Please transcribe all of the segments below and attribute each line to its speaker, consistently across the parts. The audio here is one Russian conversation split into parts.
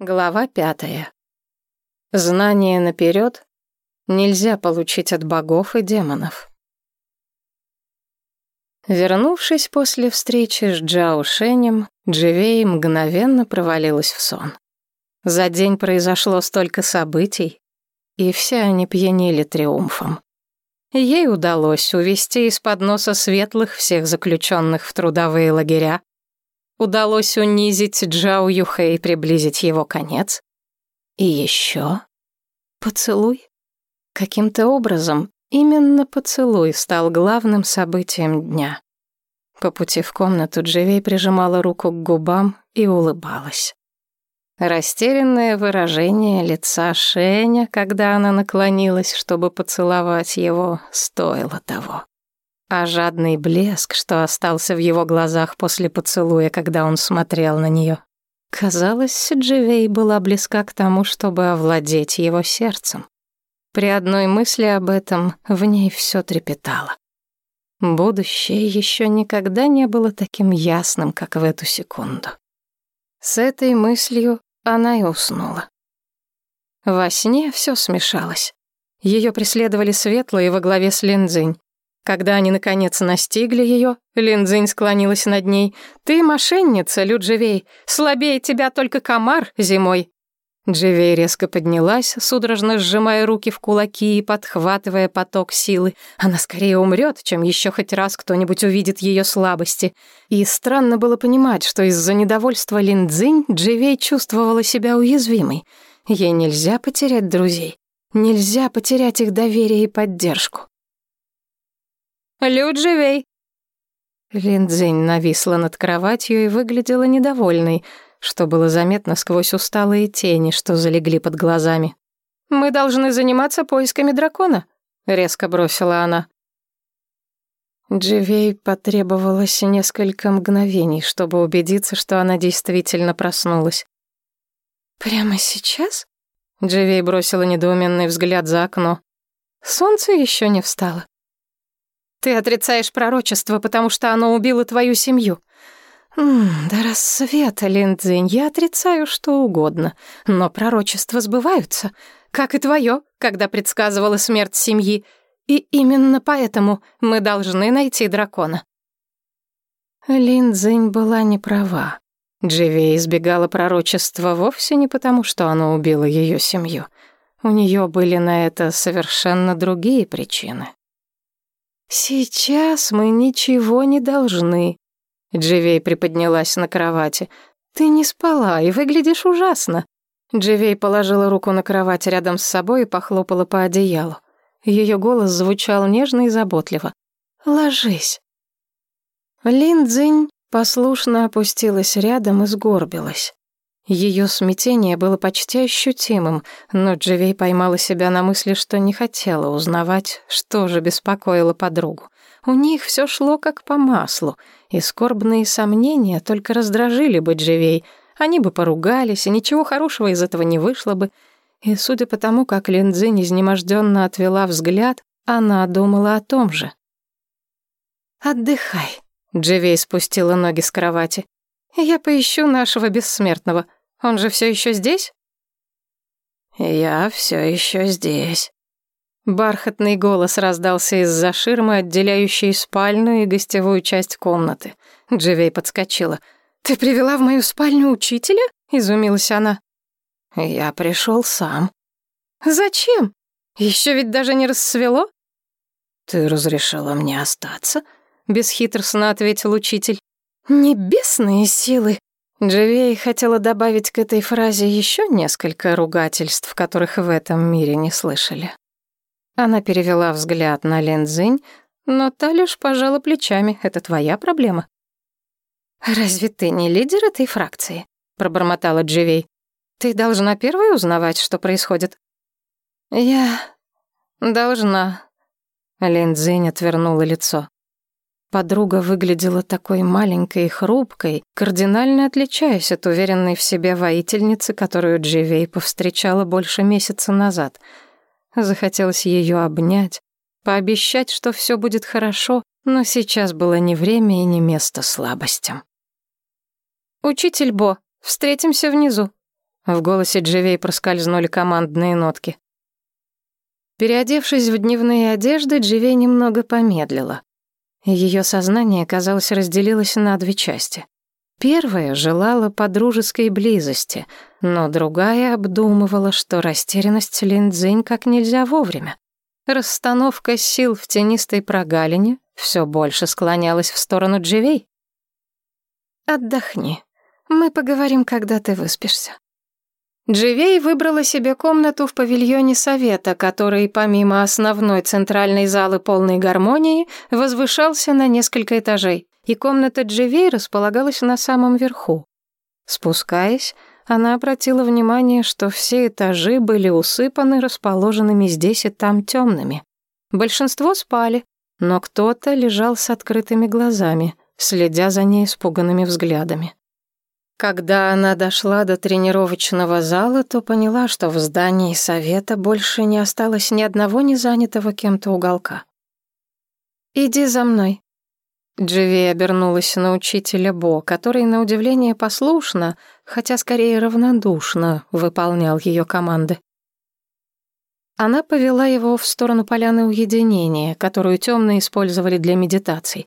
Speaker 1: Глава пятая. Знание наперед нельзя получить от богов и демонов. Вернувшись после встречи с Джао Шенем, Дживей мгновенно провалилась в сон. За день произошло столько событий, и все они пьянели триумфом. Ей удалось увести из-под носа светлых всех заключенных в трудовые лагеря, Удалось унизить Джао Юхэ и приблизить его конец. И еще поцелуй. Каким-то образом именно поцелуй стал главным событием дня. По пути в комнату Дживей прижимала руку к губам и улыбалась. Растерянное выражение лица Шеня, когда она наклонилась, чтобы поцеловать его, стоило того а жадный блеск, что остался в его глазах после поцелуя, когда он смотрел на нее. Казалось, Дживей была близка к тому, чтобы овладеть его сердцем. При одной мысли об этом в ней все трепетало. Будущее еще никогда не было таким ясным, как в эту секунду. С этой мыслью она и уснула. Во сне все смешалось. Ее преследовали светлые во главе с Линдзинь. Когда они, наконец, настигли ее, Линдзинь склонилась над ней. «Ты мошенница, Людживей. Слабее тебя только комар зимой». Дживей резко поднялась, судорожно сжимая руки в кулаки и подхватывая поток силы. Она скорее умрет, чем еще хоть раз кто-нибудь увидит ее слабости. И странно было понимать, что из-за недовольства Линдзинь Дживей чувствовала себя уязвимой. Ей нельзя потерять друзей. Нельзя потерять их доверие и поддержку. Люд, живей!» Линдзинь нависла над кроватью и выглядела недовольной, что было заметно сквозь усталые тени, что залегли под глазами. «Мы должны заниматься поисками дракона», — резко бросила она. Дживей потребовалось несколько мгновений, чтобы убедиться, что она действительно проснулась. «Прямо сейчас?» Дживей бросила недоуменный взгляд за окно. «Солнце еще не встало». Ты отрицаешь пророчество, потому что оно убило твою семью. М -м, до рассвета, Линдзинь, я отрицаю что угодно, но пророчества сбываются, как и твое, когда предсказывала смерть семьи. И именно поэтому мы должны найти дракона. Линдзинь была не права. Дживей избегала пророчества вовсе не потому, что оно убило ее семью. У нее были на это совершенно другие причины. «Сейчас мы ничего не должны». Дживей приподнялась на кровати. «Ты не спала и выглядишь ужасно». Дживей положила руку на кровать рядом с собой и похлопала по одеялу. Ее голос звучал нежно и заботливо. «Ложись». Линдзинь послушно опустилась рядом и сгорбилась. Ее смятение было почти ощутимым, но Дживей поймала себя на мысли, что не хотела узнавать, что же беспокоило подругу. У них все шло как по маслу, и скорбные сомнения только раздражили бы Дживей. Они бы поругались, и ничего хорошего из этого не вышло бы. И судя по тому, как Линдзинь изнеможденно отвела взгляд, она думала о том же. «Отдыхай», — Дживей спустила ноги с кровати. «Я поищу нашего бессмертного. Он же все еще здесь?» «Я все еще здесь». Бархатный голос раздался из-за ширмы, отделяющей спальню и гостевую часть комнаты. Дживей подскочила. «Ты привела в мою спальню учителя?» — изумилась она. «Я пришел сам». «Зачем? Еще ведь даже не рассвело?» «Ты разрешила мне остаться?» — бесхитростно ответил учитель. «Небесные силы!» Дживей хотела добавить к этой фразе еще несколько ругательств, которых в этом мире не слышали. Она перевела взгляд на Лензинь, но та лишь пожала плечами. «Это твоя проблема». «Разве ты не лидер этой фракции?» — пробормотала Дживей. «Ты должна первой узнавать, что происходит». «Я должна». Линдзинь отвернула лицо. Подруга выглядела такой маленькой и хрупкой, кардинально отличаясь от уверенной в себе воительницы, которую Дживей повстречала больше месяца назад. Захотелось ее обнять, пообещать, что все будет хорошо, но сейчас было не время и не место слабостям. «Учитель Бо, встретимся внизу». В голосе Дживей проскользнули командные нотки. Переодевшись в дневные одежды, Дживей немного помедлила. Ее сознание, казалось, разделилось на две части. Первая желала подружеской близости, но другая обдумывала, что растерянность Линдзинь как нельзя вовремя. Расстановка сил в тенистой прогалине все больше склонялась в сторону Дживей. «Отдохни. Мы поговорим, когда ты выспишься». Дживей выбрала себе комнату в павильоне совета, который, помимо основной центральной залы полной гармонии, возвышался на несколько этажей, и комната Дживей располагалась на самом верху. Спускаясь, она обратила внимание, что все этажи были усыпаны расположенными здесь и там темными. Большинство спали, но кто-то лежал с открытыми глазами, следя за ней испуганными взглядами. Когда она дошла до тренировочного зала, то поняла, что в здании совета больше не осталось ни одного незанятого кем-то уголка. «Иди за мной». Дживи обернулась на учителя Бо, который, на удивление, послушно, хотя скорее равнодушно, выполнял ее команды. Она повела его в сторону поляны уединения, которую темные использовали для медитаций.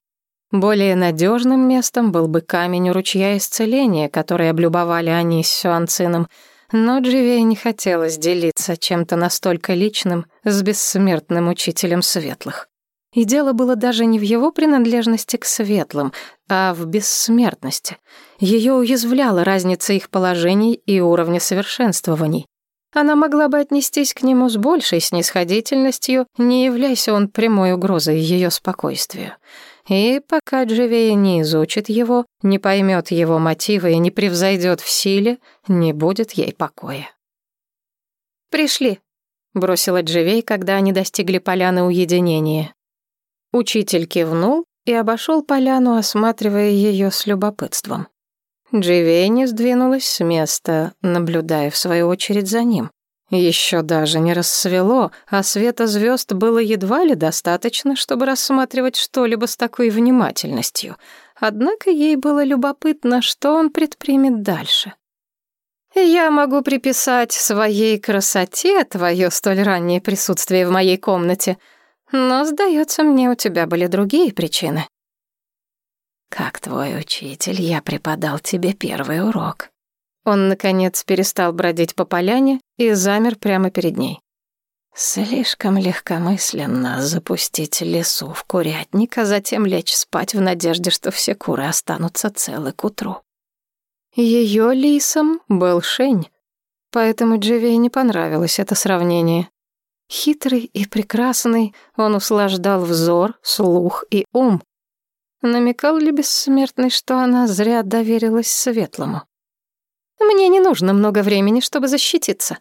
Speaker 1: Более надежным местом был бы камень у ручья исцеления, который облюбовали они с Сюанцином, но Дживей не хотелось делиться чем-то настолько личным с бессмертным учителем светлых. И дело было даже не в его принадлежности к светлым, а в бессмертности. Ее уязвляла разница их положений и уровня совершенствований. Она могла бы отнестись к нему с большей снисходительностью, не являясь он прямой угрозой ее спокойствию. И пока Дживея не изучит его, не поймет его мотивы и не превзойдет в силе, не будет ей покоя. «Пришли», — бросила Дживей, когда они достигли поляны уединения. Учитель кивнул и обошел поляну, осматривая ее с любопытством. Дживей не сдвинулась с места, наблюдая в свою очередь за ним. Еще даже не рассвело, а света звезд было едва ли достаточно, чтобы рассматривать что-либо с такой внимательностью. Однако ей было любопытно, что он предпримет дальше. «Я могу приписать своей красоте твое столь раннее присутствие в моей комнате, но, сдается мне, у тебя были другие причины». «Как твой учитель, я преподал тебе первый урок», он, наконец, перестал бродить по поляне и замер прямо перед ней. Слишком легкомысленно запустить лесу в курятник, а затем лечь спать в надежде, что все куры останутся целы к утру. Ее лисом был Шень, поэтому Дживей не понравилось это сравнение. Хитрый и прекрасный, он услаждал взор, слух и ум. Намекал ли бессмертный, что она зря доверилась светлому? Мне не нужно много времени, чтобы защититься.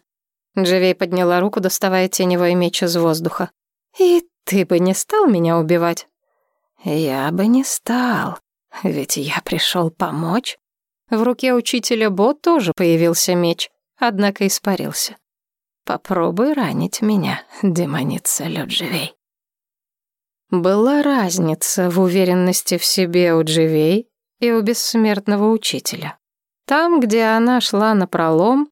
Speaker 1: Дживей подняла руку, доставая теневой меч из воздуха. И ты бы не стал меня убивать? Я бы не стал, ведь я пришел помочь. В руке учителя Бо тоже появился меч, однако испарился. Попробуй ранить меня, демоница Людживей. Была разница в уверенности в себе у Дживей и у бессмертного учителя. Там, где она шла на пролом,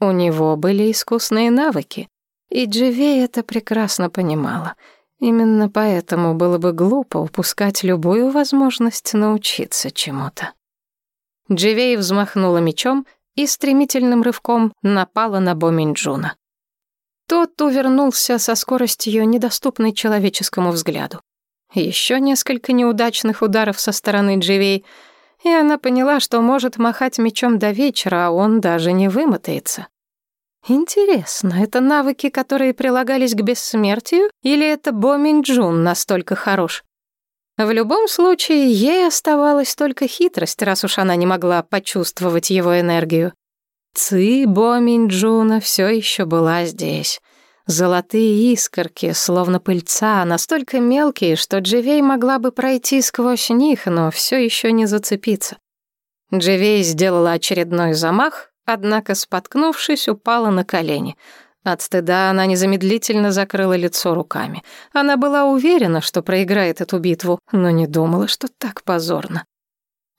Speaker 1: у него были искусные навыки, и Дживей это прекрасно понимала. Именно поэтому было бы глупо упускать любую возможность научиться чему-то. Дживей взмахнула мечом и стремительным рывком напала на Боминджуна. Тот увернулся со скоростью, недоступной человеческому взгляду. Еще несколько неудачных ударов со стороны Дживей — и она поняла, что может махать мечом до вечера, а он даже не вымотается. Интересно, это навыки, которые прилагались к бессмертию, или это Бо Минджун настолько хорош? В любом случае, ей оставалась только хитрость, раз уж она не могла почувствовать его энергию. Ци Бо Минджуна все еще была здесь. Золотые искорки, словно пыльца, настолько мелкие, что Дживей могла бы пройти сквозь них, но все еще не зацепиться. Дживей сделала очередной замах, однако, споткнувшись, упала на колени. От стыда она незамедлительно закрыла лицо руками. Она была уверена, что проиграет эту битву, но не думала, что так позорно.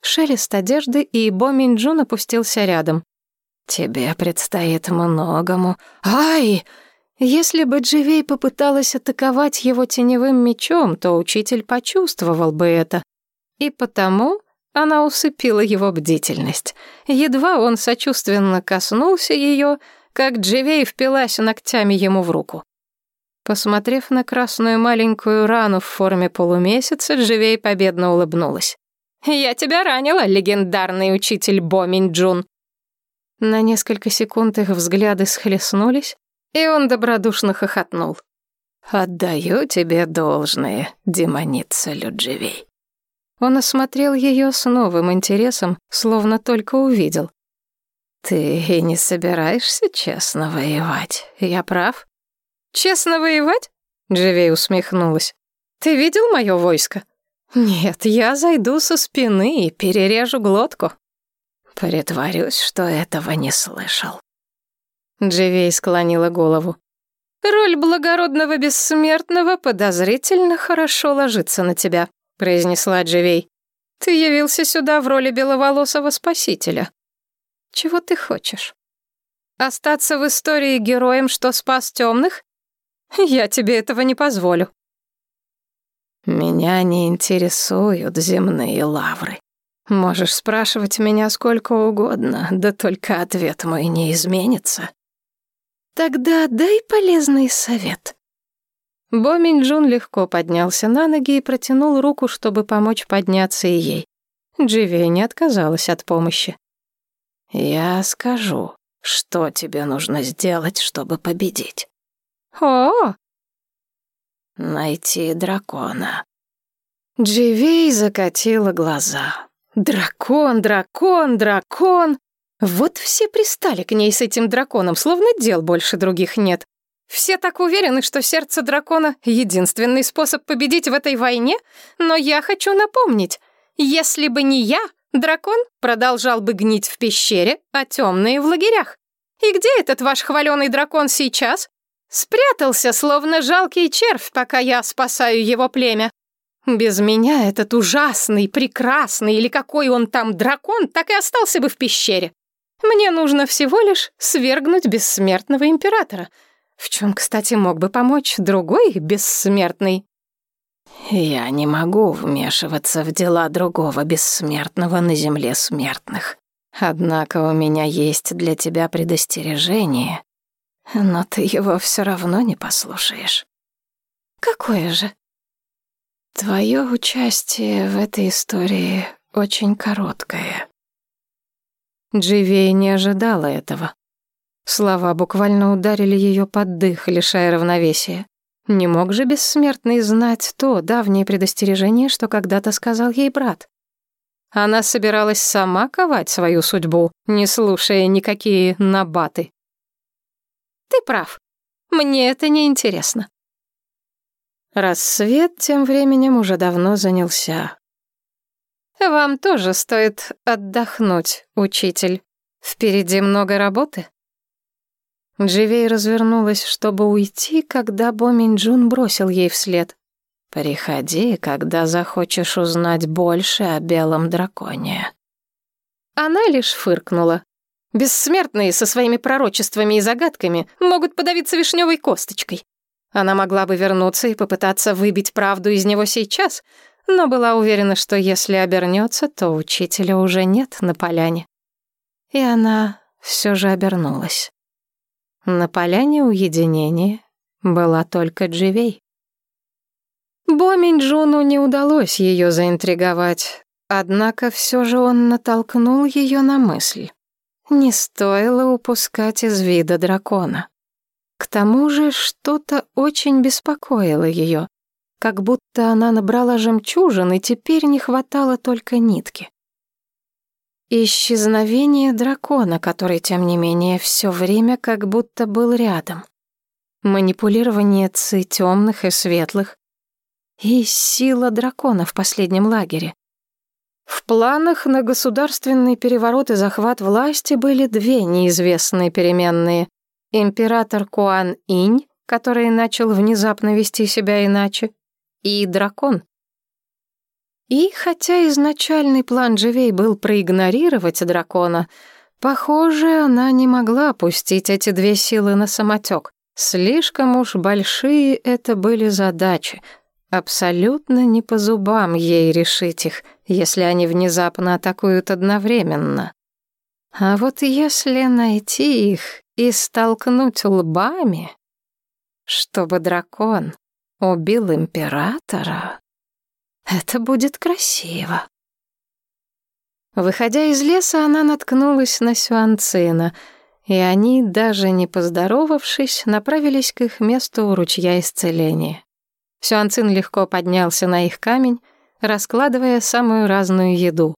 Speaker 1: Шелест одежды, и Бо Минджун опустился рядом. Тебе предстоит многому. Ай! Если бы Дживей попыталась атаковать его теневым мечом, то учитель почувствовал бы это. И потому она усыпила его бдительность. Едва он сочувственно коснулся ее, как Дживей впилась ногтями ему в руку. Посмотрев на красную маленькую рану в форме полумесяца, Дживей победно улыбнулась. «Я тебя ранила, легендарный учитель Боминь Джун!» На несколько секунд их взгляды схлестнулись, и он добродушно хохотнул. «Отдаю тебе должное, демоница Людживей». Он осмотрел ее с новым интересом, словно только увидел. «Ты и не собираешься честно воевать, я прав?» «Честно воевать?» — Дживей усмехнулась. «Ты видел мое войско?» «Нет, я зайду со спины и перережу глотку». «Притворюсь, что этого не слышал». Дживей склонила голову. «Роль благородного бессмертного подозрительно хорошо ложится на тебя», — произнесла Дживей. «Ты явился сюда в роли беловолосого спасителя. Чего ты хочешь? Остаться в истории героем, что спас темных? Я тебе этого не позволю. Меня не интересуют земные лавры. Можешь спрашивать меня сколько угодно, да только ответ мой не изменится. Тогда дай полезный совет. Бо Минджун легко поднялся на ноги и протянул руку, чтобы помочь подняться и ей. Дживи не отказалась от помощи. «Я скажу, что тебе нужно сделать, чтобы победить». «О!» «Найти дракона». Дживей закатила глаза. «Дракон, дракон, дракон!» Вот все пристали к ней с этим драконом, словно дел больше других нет. Все так уверены, что сердце дракона — единственный способ победить в этой войне, но я хочу напомнить, если бы не я, дракон продолжал бы гнить в пещере, а темные — в лагерях. И где этот ваш хваленый дракон сейчас? Спрятался, словно жалкий червь, пока я спасаю его племя. Без меня этот ужасный, прекрасный или какой он там дракон так и остался бы в пещере. Мне нужно всего лишь свергнуть бессмертного императора, в чем, кстати, мог бы помочь другой бессмертный. Я не могу вмешиваться в дела другого бессмертного на земле смертных. Однако у меня есть для тебя предостережение, но ты его все равно не послушаешь. Какое же? Твое участие в этой истории очень короткое. Дживей не ожидала этого. Слова буквально ударили ее под дых, лишая равновесия. Не мог же бессмертный знать то давнее предостережение, что когда-то сказал ей брат. Она собиралась сама ковать свою судьбу, не слушая никакие набаты. Ты прав. Мне это не интересно. Рассвет тем временем уже давно занялся. Вам тоже стоит отдохнуть, учитель. Впереди много работы. Дживей развернулась, чтобы уйти, когда Бо Минджун бросил ей вслед. «Приходи, когда захочешь узнать больше о белом драконе». Она лишь фыркнула. Бессмертные со своими пророчествами и загадками могут подавиться вишневой косточкой. Она могла бы вернуться и попытаться выбить правду из него сейчас, но была уверена, что если обернется, то учителя уже нет на поляне. И она все же обернулась. На поляне уединения была только Дживей. Бо Минджуну не удалось ее заинтриговать, однако все же он натолкнул ее на мысль. Не стоило упускать из вида дракона. К тому же что-то очень беспокоило ее, как будто она набрала жемчужин, и теперь не хватало только нитки. Исчезновение дракона, который, тем не менее, все время как будто был рядом. Манипулирование ци темных и светлых. И сила дракона в последнем лагере. В планах на государственный переворот и захват власти были две неизвестные переменные. Император Куан Инь, который начал внезапно вести себя иначе, и дракон. И хотя изначальный план Живей был проигнорировать дракона, Похоже, она не могла опустить эти две силы на самотек. Слишком уж большие это были задачи. Абсолютно не по зубам ей решить их, если они внезапно атакуют одновременно. А вот если найти их и столкнуть лбами, чтобы дракон убил императора, это будет красиво. Выходя из леса, она наткнулась на Сюанцина, и они, даже не поздоровавшись, направились к их месту у ручья исцеления. Сюанцин легко поднялся на их камень, раскладывая самую разную еду.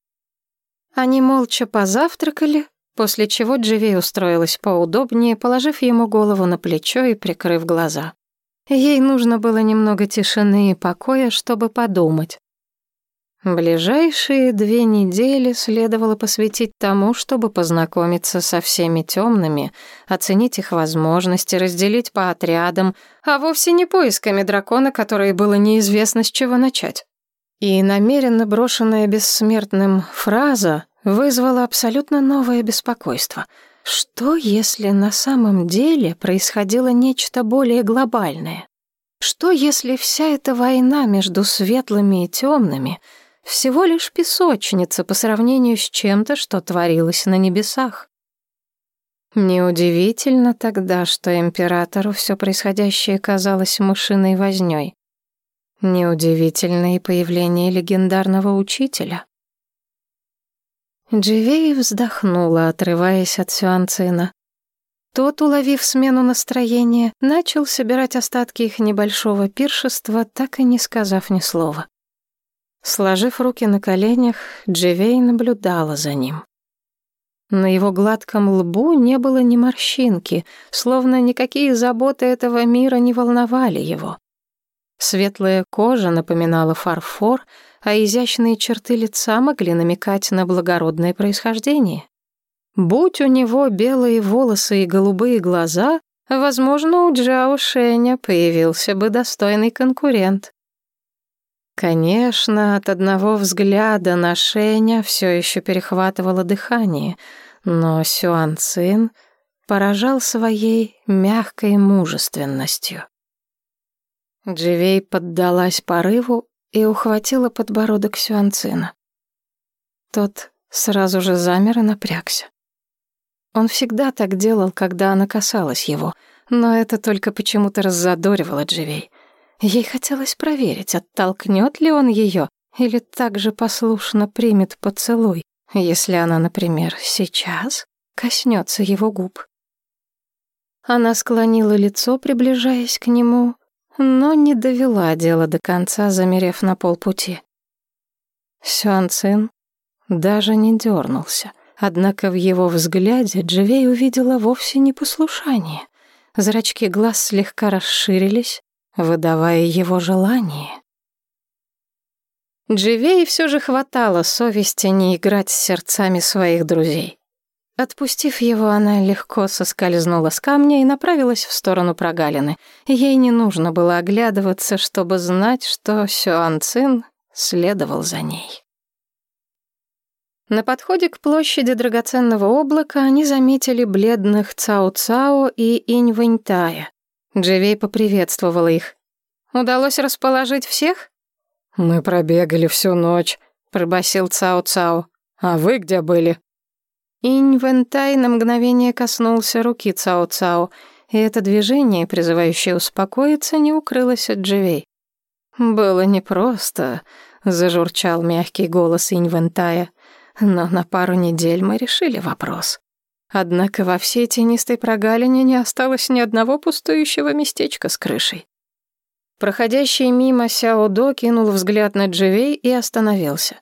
Speaker 1: Они молча позавтракали, после чего Дживей устроилась поудобнее, положив ему голову на плечо и прикрыв глаза. Ей нужно было немного тишины и покоя, чтобы подумать. Ближайшие две недели следовало посвятить тому, чтобы познакомиться со всеми темными, оценить их возможности, разделить по отрядам, а вовсе не поисками дракона, которые было неизвестно с чего начать. И намеренно брошенная бессмертным фраза вызвала абсолютно новое беспокойство. Что, если на самом деле происходило нечто более глобальное? Что, если вся эта война между светлыми и темными — всего лишь песочница по сравнению с чем-то, что творилось на небесах. Неудивительно тогда, что императору все происходящее казалось мышиной вознёй. Неудивительно и появление легендарного учителя. Дживей вздохнула, отрываясь от Сюанцина. Тот, уловив смену настроения, начал собирать остатки их небольшого пиршества, так и не сказав ни слова. Сложив руки на коленях, Дживей наблюдала за ним. На его гладком лбу не было ни морщинки, словно никакие заботы этого мира не волновали его. Светлая кожа напоминала фарфор, а изящные черты лица могли намекать на благородное происхождение. Будь у него белые волосы и голубые глаза, возможно, у Джао Шэня появился бы достойный конкурент. Конечно, от одного взгляда на Шеня все еще перехватывало дыхание, но Сюан Цин поражал своей мягкой мужественностью. Дживей поддалась порыву и ухватила подбородок Сюанцина. Тот сразу же замер и напрягся. Он всегда так делал, когда она касалась его, но это только почему-то раззадоривало Дживей. Ей хотелось проверить, оттолкнет ли он ее или также послушно примет поцелуй, если она, например, сейчас коснется его губ. Она склонила лицо, приближаясь к нему, но не довела дело до конца, замерев на полпути. Сюан Цин даже не дернулся, однако в его взгляде Дживей увидела вовсе не послушание. Зрачки глаз слегка расширились, выдавая его желание. Дживей все же хватало совести не играть с сердцами своих друзей. Отпустив его, она легко соскользнула с камня и направилась в сторону прогалины. Ей не нужно было оглядываться, чтобы знать, что Сюан Цин следовал за ней. На подходе к площади драгоценного облака они заметили бледных Цао-Цао и Инь-Вэньтая. Дживей поприветствовала их. «Удалось расположить всех?»
Speaker 2: «Мы пробегали всю ночь», — пробасил Цао-Цао. «А вы где были?»
Speaker 1: Инь-Вентай на мгновение коснулся руки Цао-Цао, и это движение, призывающее успокоиться, не укрылось от Дживей. «Было непросто», — зажурчал мягкий голос Инь-Вентая, «но на пару недель мы решили вопрос». Однако во всей тенистой прогалине не осталось ни одного пустующего местечка с крышей. Проходящий мимо Сяо До кинул взгляд на Дживей и остановился.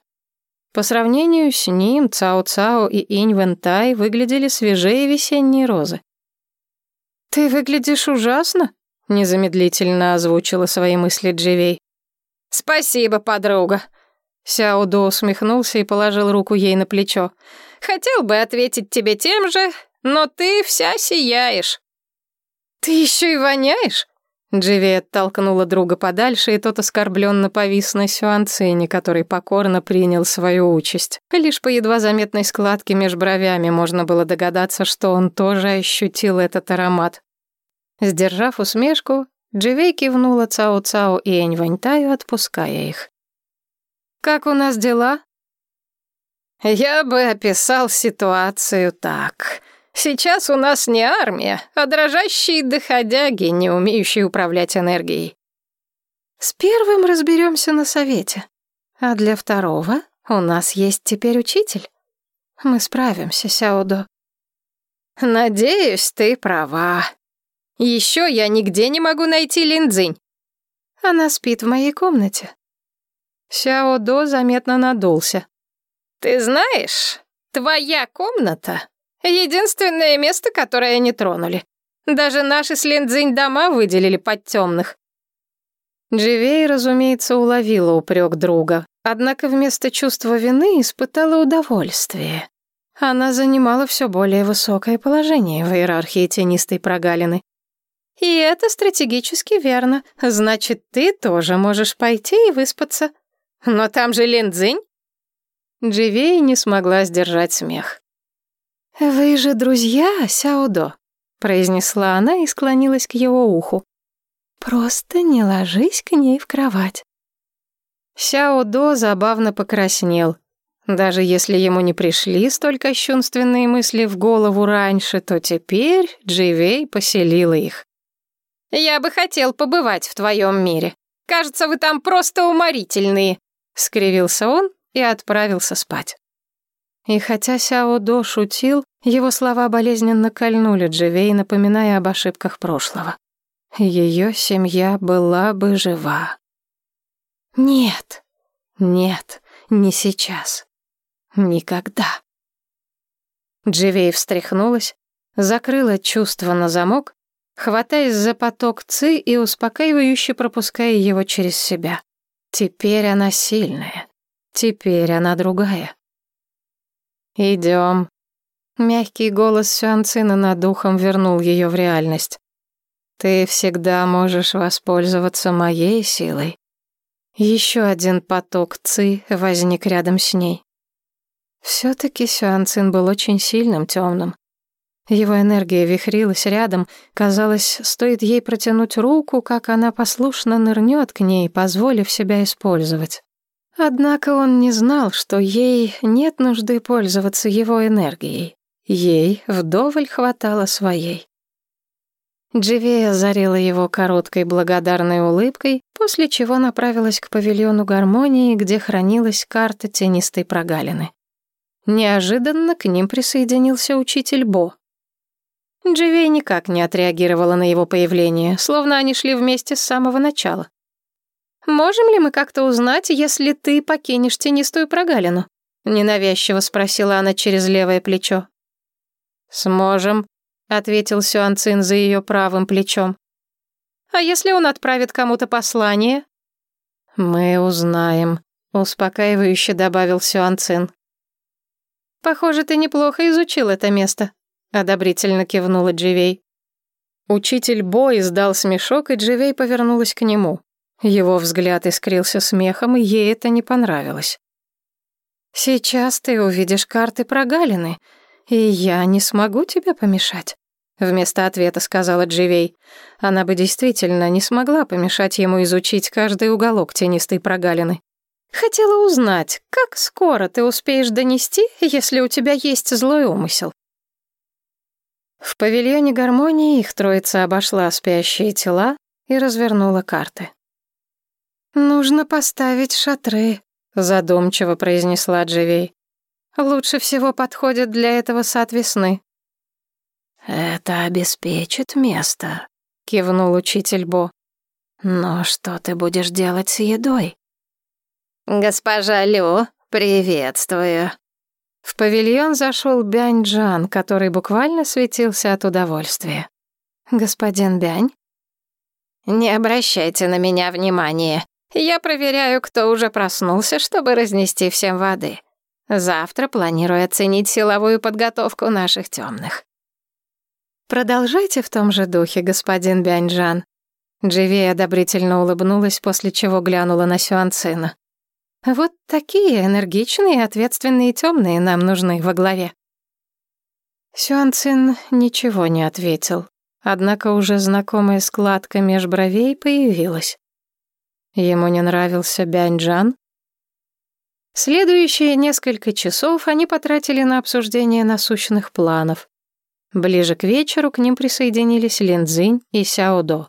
Speaker 1: По сравнению с ним Цао Цао и Инь Вэнтай выглядели свежее весенние розы. «Ты выглядишь ужасно», — незамедлительно озвучила свои мысли Дживей. «Спасибо, подруга», Сяо До усмехнулся и положил руку ей на плечо. «Хотел бы ответить тебе тем же, но ты вся сияешь». «Ты еще и воняешь?» Дживи оттолкнула друга подальше, и тот оскорбленно повис на Сюанцине, который покорно принял свою участь. Лишь по едва заметной складке меж бровями можно было догадаться, что он тоже ощутил этот аромат. Сдержав усмешку, Дживей кивнула Цао-Цао и Энь-Ваньтаю, отпуская их. «Как у нас дела?» «Я бы описал ситуацию так. Сейчас у нас не армия, а дрожащие доходяги, не умеющие управлять энергией. С первым разберемся на совете. А для второго у нас есть теперь учитель. Мы справимся, Сяодо. Надеюсь, ты права. Еще я нигде не могу найти Линдзинь. Она спит в моей комнате. Сяодо заметно надулся. Ты знаешь, твоя комната Единственное место, которое не тронули. Даже наши с Линдзинь дома выделили под темных. Дживей, разумеется, уловила упрек друга, однако вместо чувства вины испытала удовольствие. Она занимала все более высокое положение в иерархии тенистой прогалины. И это стратегически верно. Значит, ты тоже можешь пойти и выспаться. Но там же Линдзинь. Дживей не смогла сдержать смех. «Вы же друзья, Сяодо», — произнесла она и склонилась к его уху. «Просто не ложись к ней в кровать». Сяодо забавно покраснел. Даже если ему не пришли столь кощунственные мысли в голову раньше, то теперь Дживей поселила их. «Я бы хотел побывать в твоем мире. Кажется, вы там просто уморительные», — скривился он и отправился спать. И хотя Сяо До шутил, его слова болезненно кольнули Дживей, напоминая об ошибках прошлого. Ее семья была бы жива. Нет, нет, не сейчас. Никогда. Дживей встряхнулась, закрыла чувство на замок, хватаясь за поток ци и успокаивающе пропуская его через себя. Теперь она сильная. Теперь она другая. «Идем». Мягкий голос Сюанцина над духом вернул ее в реальность. «Ты всегда можешь воспользоваться моей силой». Еще один поток ци возник рядом с ней. Все-таки Сюанцин был очень сильным темным. Его энергия вихрилась рядом, казалось, стоит ей протянуть руку, как она послушно нырнет к ней, позволив себя использовать. Однако он не знал, что ей нет нужды пользоваться его энергией. Ей вдоволь хватало своей. Дживея озарила его короткой благодарной улыбкой, после чего направилась к павильону гармонии, где хранилась карта тенистой прогалины. Неожиданно к ним присоединился учитель Бо. Дживей никак не отреагировала на его появление, словно они шли вместе с самого начала. «Можем ли мы как-то узнать, если ты покинешь тенистую прогалину?» — ненавязчиво спросила она через левое плечо. «Сможем», — ответил Сюанцин за ее правым плечом. «А если он отправит кому-то послание?» «Мы узнаем», — успокаивающе добавил Сюанцин. «Похоже, ты неплохо изучил это место», — одобрительно кивнула Дживей. Учитель Бо издал смешок, и Дживей повернулась к нему. Его взгляд искрился смехом, и ей это не понравилось. «Сейчас ты увидишь карты прогалины, и я не смогу тебе помешать», — вместо ответа сказала Дживей. Она бы действительно не смогла помешать ему изучить каждый уголок тенистой прогалины. «Хотела узнать, как скоро ты успеешь донести, если у тебя есть злой умысел?» В павильоне гармонии их троица обошла спящие тела и развернула карты. «Нужно поставить шатры», — задумчиво произнесла Дживей. «Лучше всего подходят для этого сад весны». «Это обеспечит место», — кивнул учитель Бо. «Но что ты будешь делать с едой?» «Госпожа Лю, приветствую». В павильон зашел Бянь Джан, который буквально светился от удовольствия. «Господин Бянь?» «Не обращайте на меня внимания. Я проверяю, кто уже проснулся, чтобы разнести всем воды. Завтра планирую оценить силовую подготовку наших темных. Продолжайте в том же духе, господин Бяньжан. Дживей одобрительно улыбнулась, после чего глянула на Сюанцина. «Вот такие энергичные, ответственные и темные нам нужны во главе». Сюанцин ничего не ответил, однако уже знакомая складка меж бровей появилась. Ему не нравился Бяньджан. Следующие несколько часов они потратили на обсуждение насущных планов. Ближе к вечеру к ним присоединились Линдзинь и Сяодо.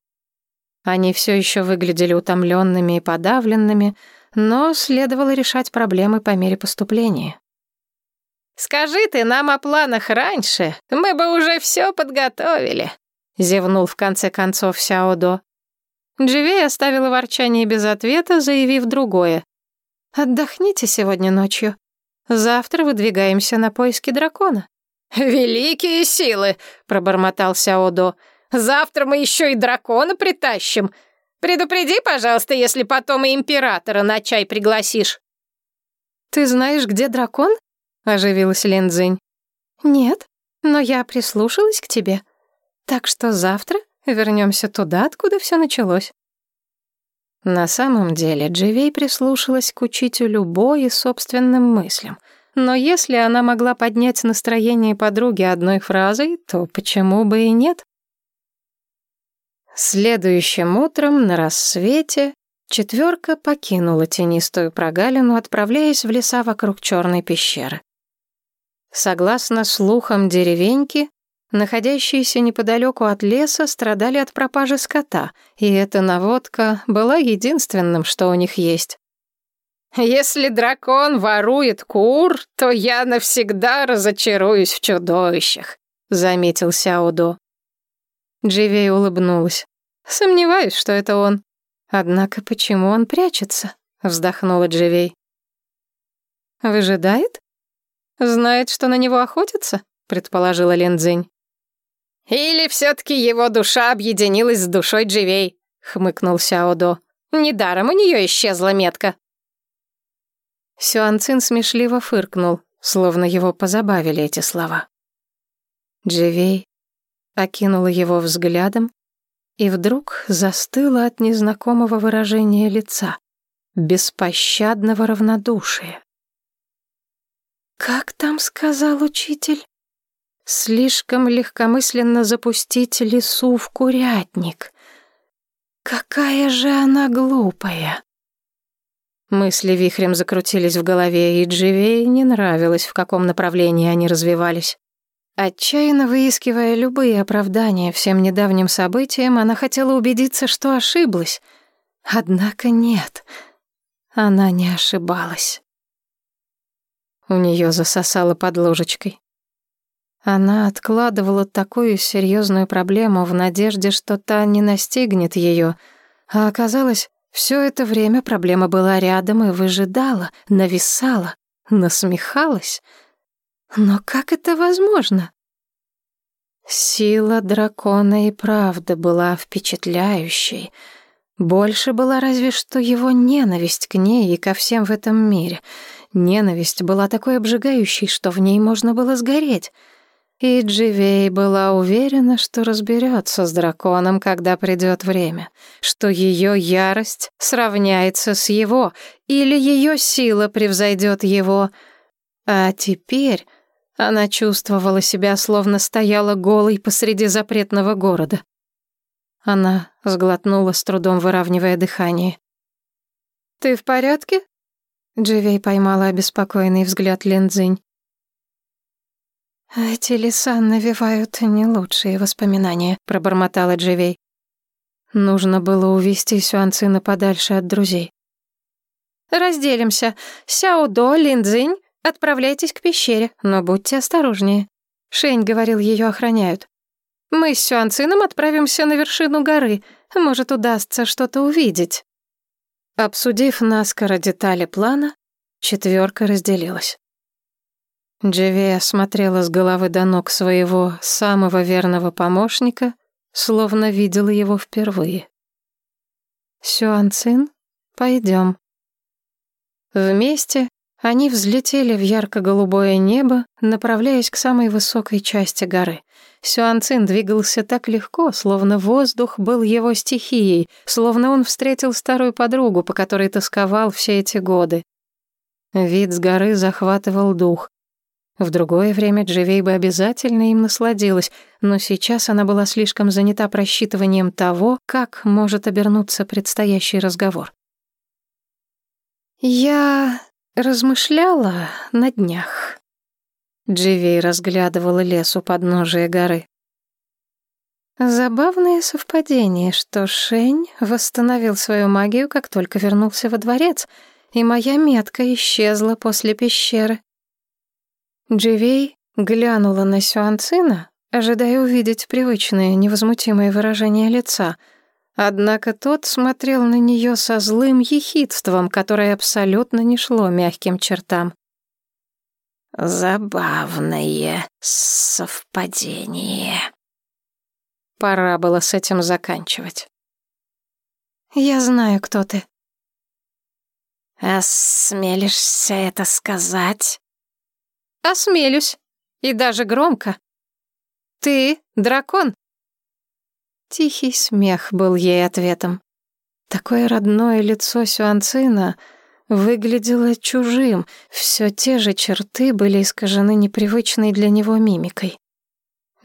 Speaker 1: Они все еще выглядели утомленными и подавленными, но следовало решать проблемы по мере поступления. «Скажи ты нам о планах раньше, мы бы уже все подготовили», — зевнул в конце концов Сяодо. Дживей оставила ворчание без ответа, заявив другое. «Отдохните сегодня ночью. Завтра выдвигаемся на поиски дракона». «Великие силы!» — пробормотал Сяодо. «Завтра мы еще и дракона притащим. Предупреди, пожалуйста, если потом и императора на чай пригласишь». «Ты знаешь, где дракон?» — оживилась Линдзинь. «Нет, но я прислушалась к тебе. Так что завтра Вернемся туда, откуда все началось. На самом деле Дживей прислушалась к учителю Бо и собственным мыслям. Но если она могла поднять настроение подруги одной фразой, то почему бы и нет? Следующим утром на рассвете четверка покинула тенистую прогалину, отправляясь в леса вокруг черной пещеры. Согласно слухам деревеньки, находящиеся неподалеку от леса, страдали от пропажи скота, и эта наводка была единственным, что у них есть. «Если дракон ворует кур, то я навсегда разочаруюсь в чудовищах», — заметил Сяодо. Дживей улыбнулась. «Сомневаюсь, что это он. Однако почему он прячется?» — вздохнула Дживей. «Выжидает? Знает, что на него охотятся?» — предположила Линдзинь. «Или все-таки его душа объединилась с душой Дживей», — хмыкнул Сяодо. «Недаром у нее исчезла метка». Сюанцин смешливо фыркнул, словно его позабавили эти слова. Дживей окинула его взглядом и вдруг застыла от незнакомого выражения лица, беспощадного равнодушия. «Как там сказал учитель?» Слишком легкомысленно запустить лису в курятник. Какая же она глупая. Мысли вихрем закрутились в голове, и Дживей не нравилось, в каком направлении они развивались. Отчаянно выискивая любые оправдания всем недавним событиям, она хотела убедиться, что ошиблась. Однако нет, она не ошибалась. У нее засосало под ложечкой. Она откладывала такую серьезную проблему в надежде, что та не настигнет ее, а оказалось, все это время проблема была рядом и выжидала, нависала, насмехалась. Но как это возможно? Сила дракона и правда была впечатляющей. Больше была разве что его ненависть к ней и ко всем в этом мире. Ненависть была такой обжигающей, что в ней можно было сгореть — и Дживей была уверена, что разберется с драконом, когда придет время, что ее ярость сравняется с его, или ее сила превзойдет его. А теперь она чувствовала себя, словно стояла голой посреди запретного города. Она сглотнула, с трудом выравнивая дыхание. «Ты в порядке?» Дживей поймала обеспокоенный взгляд Линдзинь. «Эти леса навевают не лучшие воспоминания», — пробормотала Дживей. Нужно было увести Сюанцина подальше от друзей. «Разделимся. Сяодо, Линдзинь, отправляйтесь к пещере, но будьте осторожнее». Шень говорил, ее охраняют. «Мы с Сюанцином отправимся на вершину горы. Может, удастся что-то увидеть». Обсудив наскоро детали плана, четверка разделилась. Дживея смотрела с головы до ног своего самого верного помощника, словно видела его впервые. «Сюанцин, пойдем». Вместе Они взлетели в ярко-голубое небо, направляясь к самой высокой части горы. Сюанцин двигался так легко, словно воздух был его стихией, словно он встретил старую подругу, по которой тосковал все эти годы. Вид с горы захватывал дух. В другое время Дживей бы обязательно им насладилась, но сейчас она была слишком занята просчитыванием того, как может обернуться предстоящий разговор. «Я размышляла на днях». Дживей разглядывала лес у подножия горы. Забавное совпадение, что Шень восстановил свою магию, как только вернулся во дворец, и моя метка исчезла после пещеры. Дживей глянула на Сюанцина, ожидая увидеть привычное невозмутимое выражение лица — Однако тот смотрел на нее со злым ехидством, которое абсолютно не шло мягким чертам. «Забавное совпадение». Пора было с этим заканчивать. «Я знаю, кто ты». «Осмелишься это сказать?» «Осмелюсь. И даже громко. Ты дракон». Тихий смех был ей ответом. Такое родное лицо Сюанцина выглядело чужим, все те же черты были искажены непривычной для него мимикой.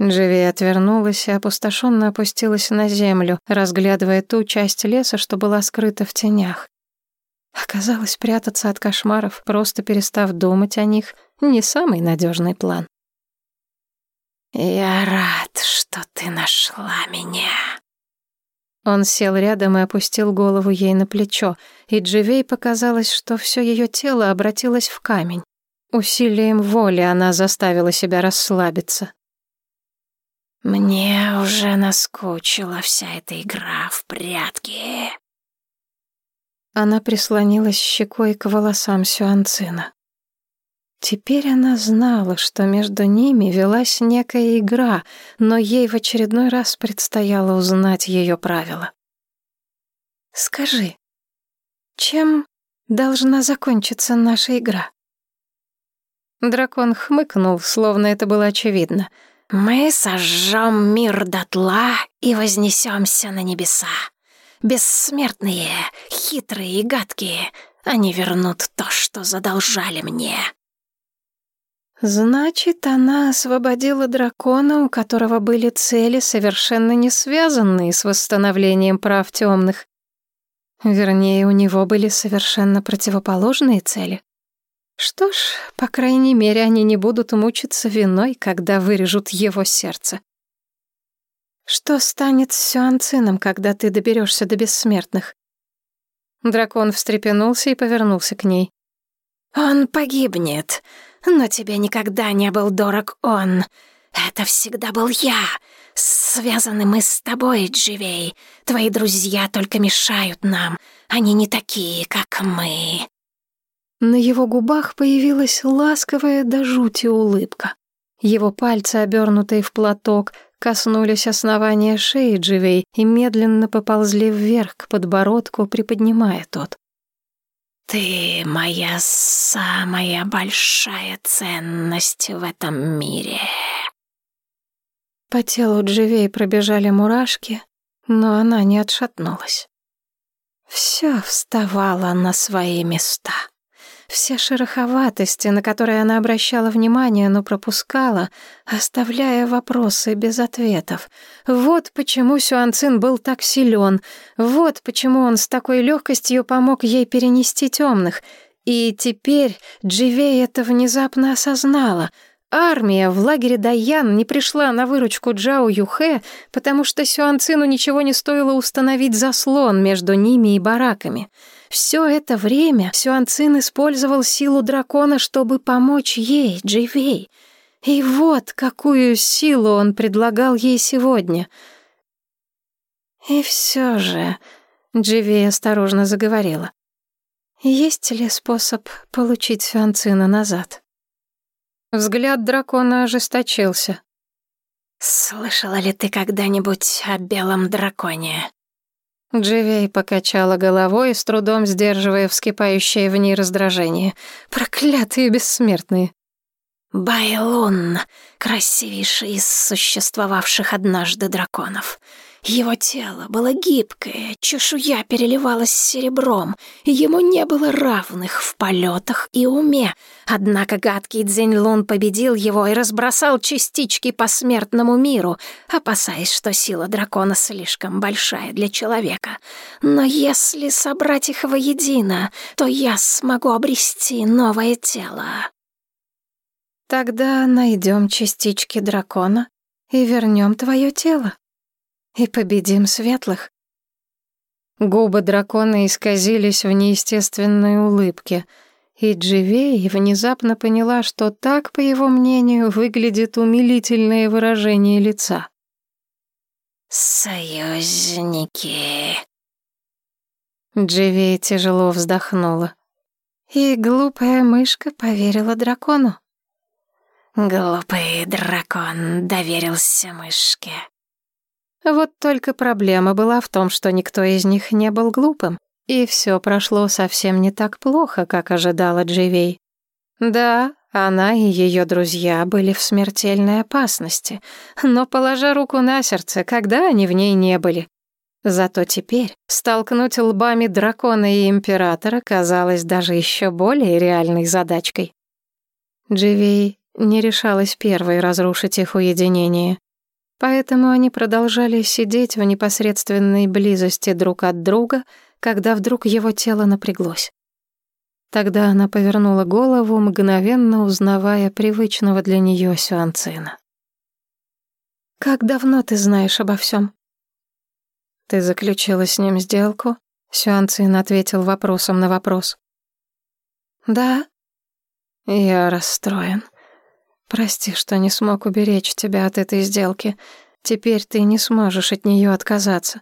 Speaker 1: Дживи отвернулась и опустошенно опустилась на землю, разглядывая ту часть леса, что была скрыта в тенях. Оказалось, прятаться от кошмаров, просто перестав думать о них, не самый надежный план. «Я рад, что ты нашла меня». Он сел рядом и опустил голову ей на плечо, и Дживей показалось, что все ее тело обратилось в камень. Усилием воли она заставила себя расслабиться. «Мне уже наскучила вся эта игра в прятки». Она прислонилась щекой к волосам Сюанцина. Теперь она знала, что между ними велась некая игра, но ей в очередной раз предстояло узнать ее правила. «Скажи, чем должна закончиться наша игра?» Дракон хмыкнул, словно это было очевидно. «Мы сожжем мир дотла и вознесемся на небеса. Бессмертные, хитрые и гадкие, они вернут то, что задолжали мне». Значит, она освободила дракона, у которого были цели, совершенно не связанные с восстановлением прав темных. Вернее, у него были совершенно противоположные цели. Что ж, по крайней мере, они не будут мучиться виной, когда вырежут его сердце. Что станет с Сюанцином, когда ты доберешься до бессмертных? Дракон встрепенулся и повернулся к ней. «Он погибнет но тебе никогда не был дорог он. Это всегда был я. Связаны мы с тобой, Дживей. Твои друзья только мешают нам. Они не такие, как мы». На его губах появилась ласковая до жути улыбка. Его пальцы, обернутые в платок, коснулись основания шеи Дживей и медленно поползли вверх к подбородку, приподнимая тот. Ты моя самая большая ценность в этом мире. По телу Дживей пробежали мурашки, но она не отшатнулась. Все вставало на свои места. Все шероховатости, на которые она обращала внимание, но пропускала, оставляя вопросы без ответов. Вот почему Сюанцин был так силен, вот почему он с такой легкостью помог ей перенести темных. И теперь Дживей это внезапно осознала — Армия в лагере Даян не пришла на выручку Джао Юхэ, потому что Сюанцину ничего не стоило установить заслон между ними и бараками. Все это время Сюанцин использовал силу дракона, чтобы помочь ей, Дживей. И вот какую силу он предлагал ей сегодня. И все же, Дживей осторожно заговорила. Есть ли способ получить Сюанцина назад? Взгляд дракона ожесточился. «Слышала ли ты когда-нибудь о белом драконе?» Дживей покачала головой, с трудом сдерживая вскипающее в ней раздражение. «Проклятые бессмертные!»
Speaker 3: Байлун, красивейший из существовавших однажды драконов. Его тело было гибкое, чешуя переливалась серебром, ему не было равных в полетах и уме. Однако гадкий Дзиньлун победил его и разбросал частички по смертному миру, опасаясь, что сила дракона слишком большая для человека. Но если собрать их воедино, то я смогу обрести новое тело.
Speaker 1: Тогда найдем частички дракона и вернем твое тело и победим светлых». Губы дракона исказились в неестественной улыбке, и Дживей внезапно поняла, что так, по его мнению, выглядит умилительное выражение лица.
Speaker 3: «Союзники!»
Speaker 1: Дживей тяжело вздохнула. И глупая мышка поверила дракону.
Speaker 3: Глупый дракон доверился мышке.
Speaker 1: Вот только проблема была в том, что никто из них не был глупым, и все прошло совсем не так плохо, как ожидала Дживей. Да, она и ее друзья были в смертельной опасности, но, положа руку на сердце, когда они в ней не были? Зато теперь столкнуть лбами дракона и императора казалось даже еще более реальной задачкой. Дживей не решалась первой разрушить их уединение. Поэтому они продолжали сидеть в непосредственной близости друг от друга, когда вдруг его тело напряглось. Тогда она повернула голову, мгновенно узнавая привычного для нее Сюанцина. «Как давно ты знаешь обо всем? «Ты заключила с ним сделку?» Сюанцин ответил вопросом на вопрос. «Да». «Я расстроен. Прости, что не смог уберечь тебя от этой сделки. Теперь ты не сможешь от нее отказаться.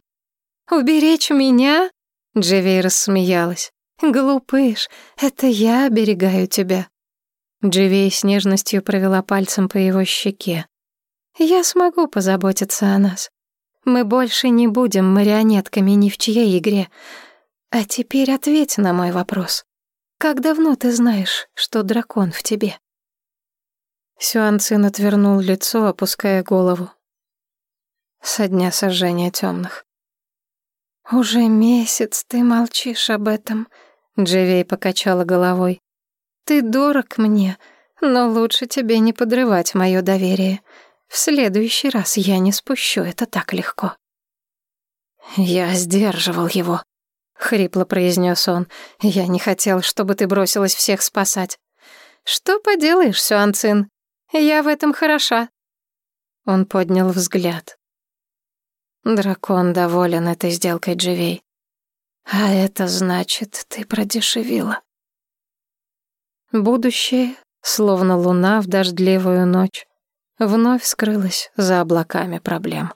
Speaker 1: Уберечь меня? Дживей рассмеялась. Глупыш, это я оберегаю тебя. Дживей с нежностью провела пальцем по его щеке. Я смогу позаботиться о нас. Мы больше не будем марионетками ни в чьей игре. А теперь ответь на мой вопрос. Как давно ты знаешь, что дракон в тебе? Сюанцин отвернул лицо, опуская голову. Со дня сожжения темных. «Уже месяц ты молчишь об этом», — Дживей покачала головой. «Ты дорог мне, но лучше тебе не подрывать мое доверие. В следующий раз я не спущу это так легко». «Я сдерживал его», — хрипло произнес он. «Я не хотел, чтобы ты бросилась всех спасать». «Что поделаешь, Сюанцин? Я в этом хороша». Он поднял взгляд. Дракон доволен этой сделкой, Дживей. А это значит, ты продешевила. Будущее, словно луна в дождливую ночь, вновь скрылось за облаками проблем.